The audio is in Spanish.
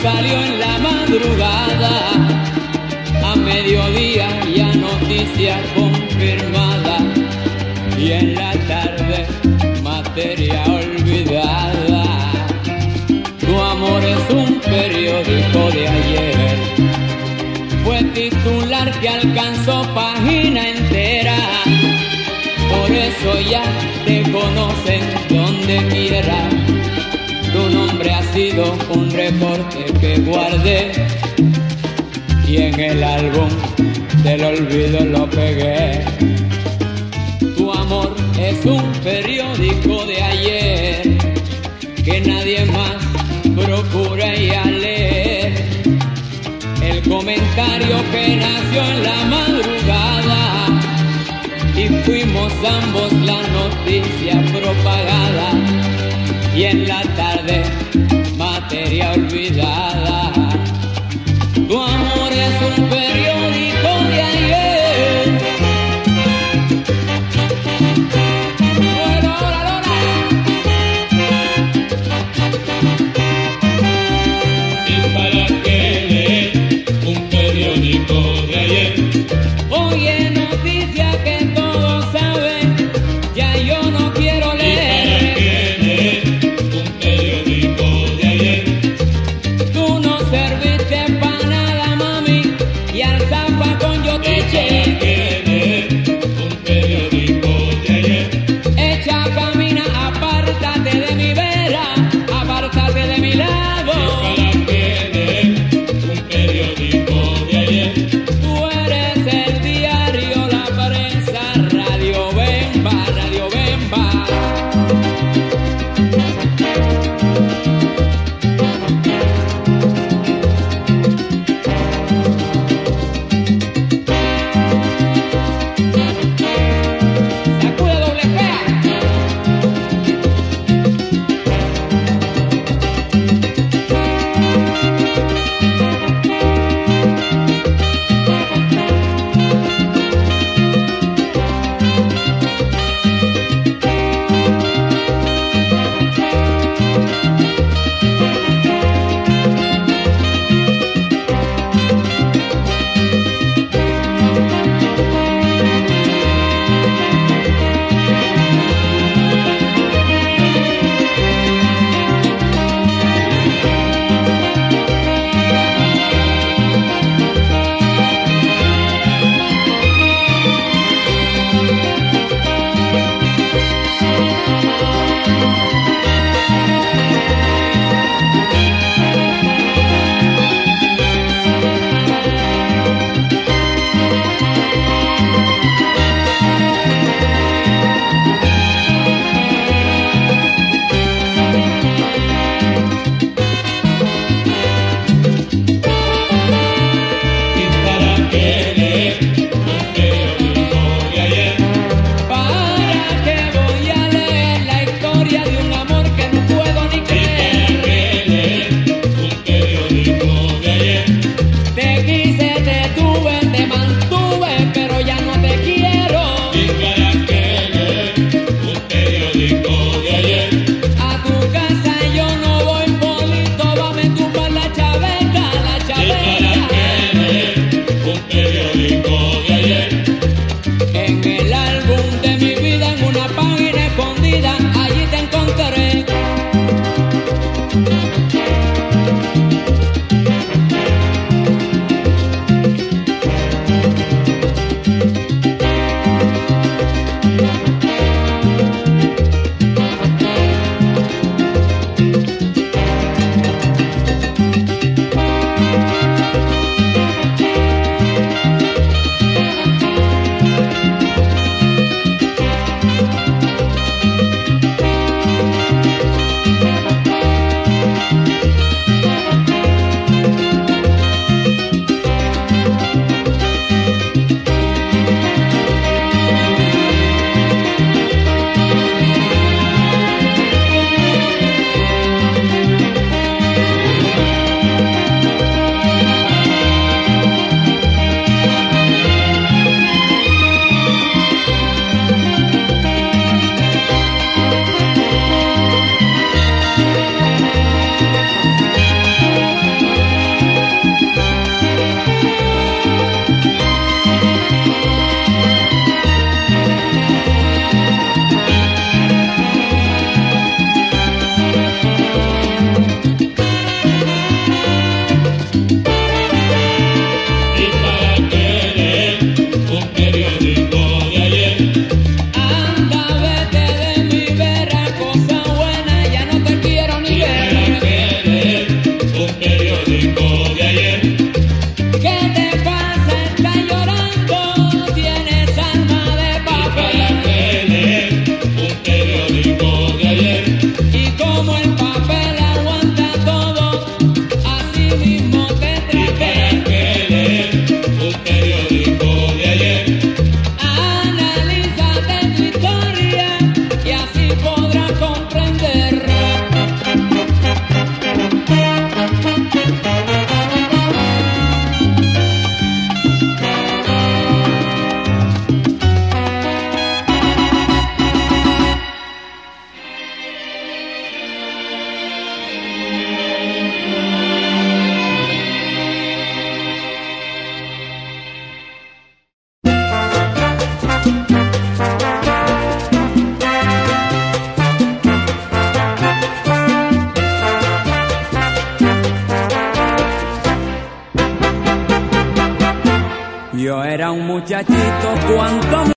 salió en la madrugada, a mediodía ya noticia confirmada y en la tarde materia olvidada. Tu amor es un periódico de ayer. Fue titular un recorte que guardé y en el álbum del olvido lo pegué. Tu amor es un periódico de ayer que nadie más procura y a leer. El comentario que nació en la madrugada y fuimos ambos la noticia propagada y en